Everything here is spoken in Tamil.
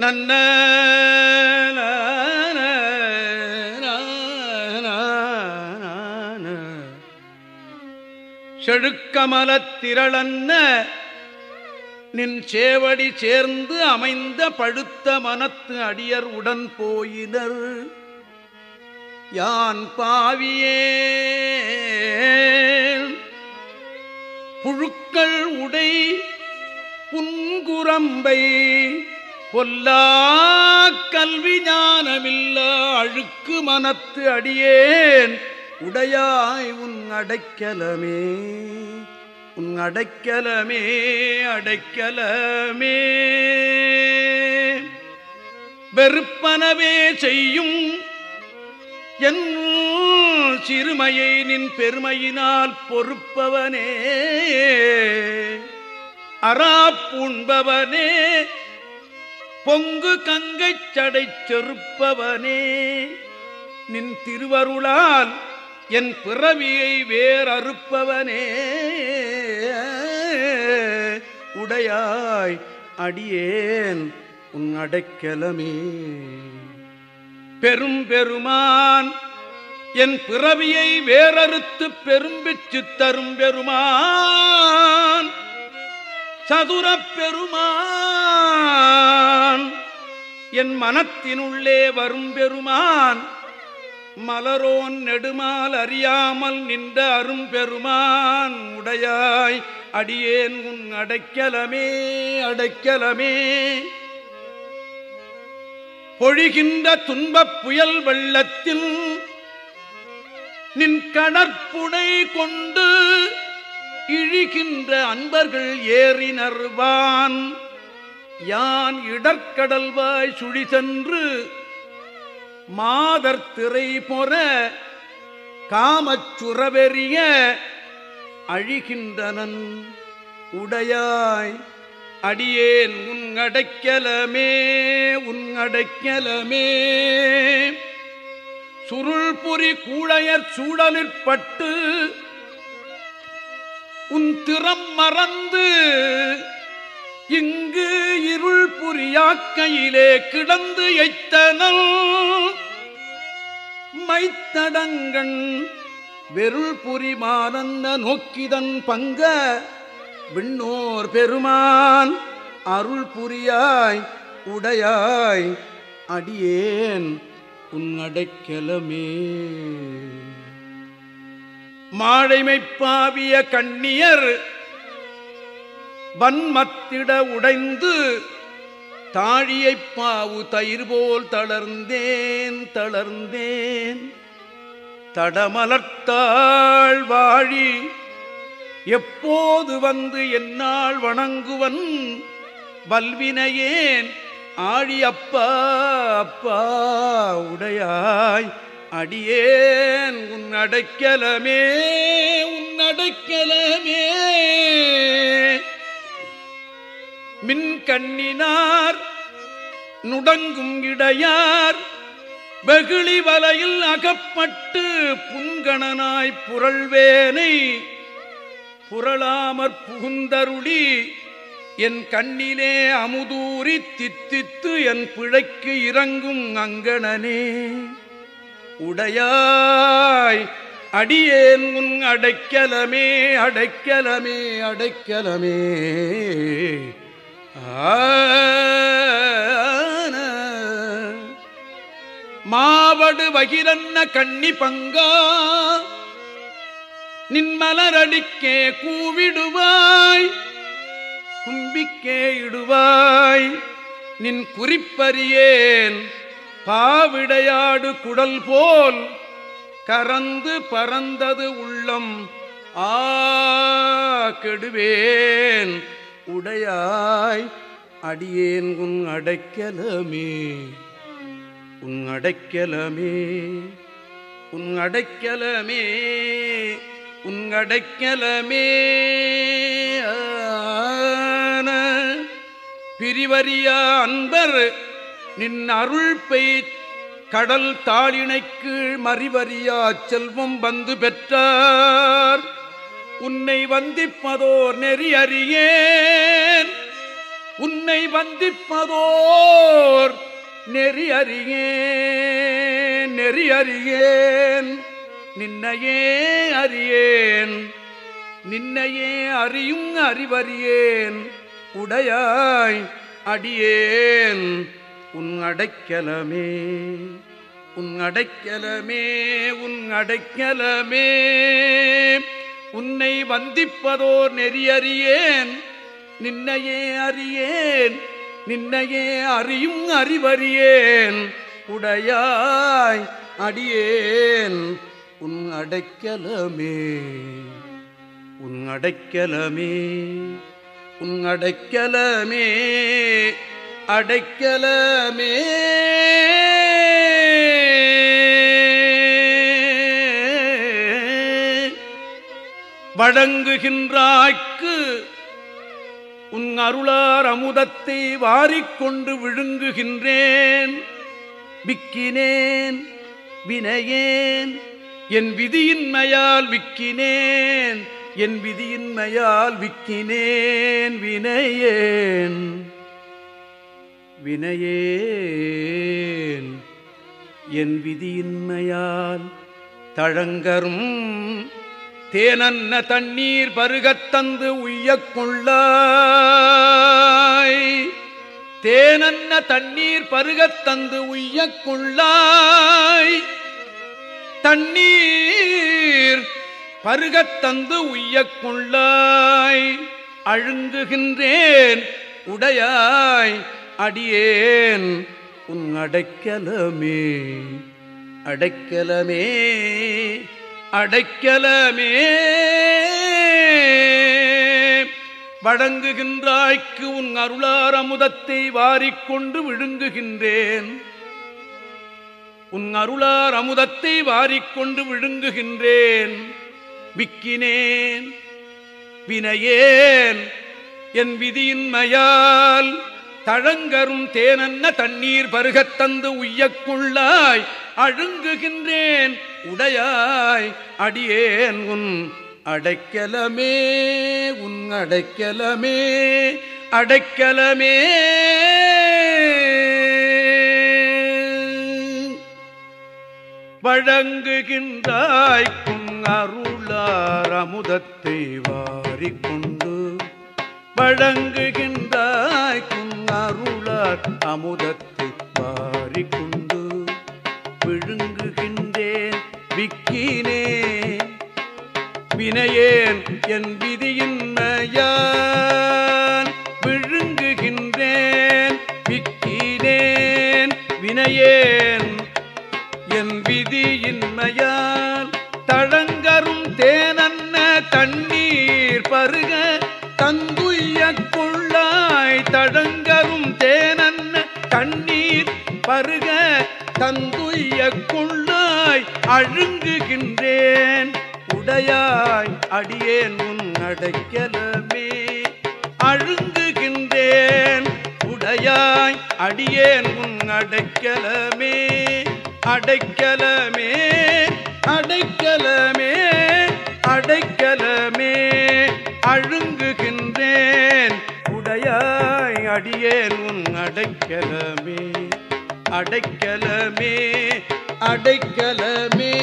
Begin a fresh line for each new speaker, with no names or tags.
நன்ன செழுக்கமலத்திரளன்ன நின் சேவடி சேர்ந்து அமைந்த பழுத்த மனத்து அடியர் உடன் போயினர். யான் பாவியே புழுக்கள் உடை புன்குரம்பை பொல்லா கல்வி ஞானமில்ல அழுக்கு மனத்து அடியேன். உடையாய் உன் அடைக்கலமே உன் அடைக்கலமே அடைக்கலமே. வெறுப்பனவே செய்யும் என் சிறுமையை நின் பெருமையினால் பொறுப்பவனே. அறாப்புண்பவனே பொங்கு கங்கைச் சடை செருப்பவனே நின் திருவருளால் என் பிறவியை வேறறுப்பவனே. உடையாய் அடியேன் உன் அடைக்கலமே. பெரும் பெருமான் என் பிறவியை வேறறுத்து பெரும்பிச்சு தரும் பெருமான். சதுரப் பெருமான் என் மனத்தினுள்ளே வரும் பெருமான். மலரோன் நெடுமால் அறியாமல் நின்ற அரும்பெருமான். உடையாய் அடியேன் உன் அடைக்கலமே அடைக்கலமே. பொழிகின்ற துன்பப் புயல் வெள்ளத்தில் நின் கடற்புனை கொண்டு இழிகின்ற அன்பர்கள் ஏறினர்வான் யான் இடற்கடல்வாய் சுழி சென்று மாதர் திரை பொற காமச்சுறவெறிய அழிகின்றனன். உடையாய் அடியேன் உன் அடைக்கலமே உன் சுருள்புரி கூழையர் சூழலிற்பட்டு உன் திறம் மறந்து இங்கு இருள் புரியாக்கையிலே கிடந்து எய்த்தனல். மைத்தடங்கண் வெருள் புரிமானந்த நோக்கிதன் பங்க விண்ணோர் பெருமான் அருள் புரியாய் உடையாய் அடியேன் உன் அடைக்கலமே. மாழைமைப்பாவிய கண்ணியர் வன்மத்திட உடைந்து தாழியைப் பாவு தயிர் போல் தளர்ந்தேன் தளர்ந்தேன். தடமலர்த்தாள் வாழி எப்போது வந்து என்னால் வணங்குவன்? வல்வினையேன் ஆழி அப்பா அப்பா உடையாய். அடியேன் உன் அடைக்கலமே உன் அடைக்கலமே மின் கண்ணினார் நுடங்கும் இடையார் வெகுளி வலையில் அகப்பட்டு புன்கணனாய் புரள்வேனை புரளாமற் புகுந்தருளி என் கண்ணிலே அமுதூரி தித்தித்து என் பிழைக்கு இறங்கும் அங்கணனே. உடையாய். அடியேன் உன் அடைக்கலமே அடைக்கலமே அடைக்கலமே. மாவடு வகிரன்ன கண்ணி பங்கா. நின் மலரடிக்கே கூவிடுவாய். கும்பிக்கே இடுவாய். நின் குறிப்பறியேன் பாவிடையாடு குடல் போல் கரந்து பறந்தது உள்ளம். ஆ கெடுவேன். உடையாய் அடியேன் உன் அடைக்கலமே. உன் அடைக்கலமே. உன் அடைக்கலமே. உன் அடைக்கலமே. பிரிவறியா அன்பர் நின் அருள் பெய்த் கடல் தாளினைக்கு மறிவறியா செல்வம் வந்து பெற்றார். உன்னை வந்திப்பதோர் நெறி அறியேன். உன்னை வந்திப்பதோர் நெறி அறியேன் நெறி அறியேன். நின்னையே அறியேன் நின்னையே அறியும் அறிவறியேன். உடையாய் அடியேன். உன் அடைக்கலமே உன் அடைக்கலமே உன் அடைக்கலமே. உன்னை வந்திப்பதோர் நெறியறியேன் நின்னையே அறியேன் நின்னையே அறியும் அறிவறியேன். உடையாய் அடியேன் உன் அடைக்கலமே உன் அடைக்கலமே உன் அடைக்கலமே. அடைக்கலமே. வழங்குகின்றாய்க்கு உன் அருளார் அமுதத்தை வாரிக்கொண்டு விழுங்குகின்றேன். விக்கினேன் வினையேன் என் விதியின்மையால் விக்கினேன். என் விதியின்மையால் விக்கினேன் வினையேன். வினையேன். என் விதியின்மையால் தழங்கரும் தேனன்ன தண்ணீர் பருகத்தந்து உய்யக் தேனன்ன தண்ணீர் பருகத்தந்து உய்யக்குள்ளாய் தண்ணீர் பருகத்தந்து உய்யக்குள்ளாய் அழுங்குகின்றேன் உடையாய். அடியேன் உன் அடைக்கலமே. அடைக்கலமே. அடைக்கலமே. வழங்குகின்றாய்க்கு உன் அருளார் அமுதத்தை வாரிக்கொண்டு விழுங்குகின்றேன். உன் அருளார் அமுதத்தை வாரிக்கொண்டு விழுங்குகின்றேன். விக்கினேன் வினையேன் என் விதியின்மையால் தழங்கரும் தேனன்ன தண்ணீர் பருகத்தந்து உய்யக்குள்ளாய் அழுங்குகின்றேன் உடையாய் அடியேன் உன் அடைக்கலமே உன் அடைக்கலமே அடைக்கலமே. வழங்குகின்றாய்க்கும் அருளார் அமுதத்தை வாரிக்கொண்டு வழங்குகின்ற அருளார் அமுதத்தை பாரிக்குண்டு. விழுங்குகின்றேன் விக்கினே. வினையேன் என் விதியின்மையான் விழுங்குகின்றேன் விக்கினேன் வினையேன் என் விதியின்மையான் தழங்கரும் தேனன்ன தண்ணீர் பருக தங்குய கொள்ளாய் தழங்கரும் பருக தந்துய கொள்ளாய் அழுங்குகின்றேன். உடையாய் அடியேன் உன் அடைக்கலமே. அழுங்குகின்றேன். உடையாய் அடியேன் உன் அடைக்கலமே. அடைக்கலமே அடைக்கலமே அடைக்கலமே. அழுங்குகின்றேன். உடையாய் அடியேன் உன் அடைக்கலமே. அடைக்கலமே அடைக்கலமே.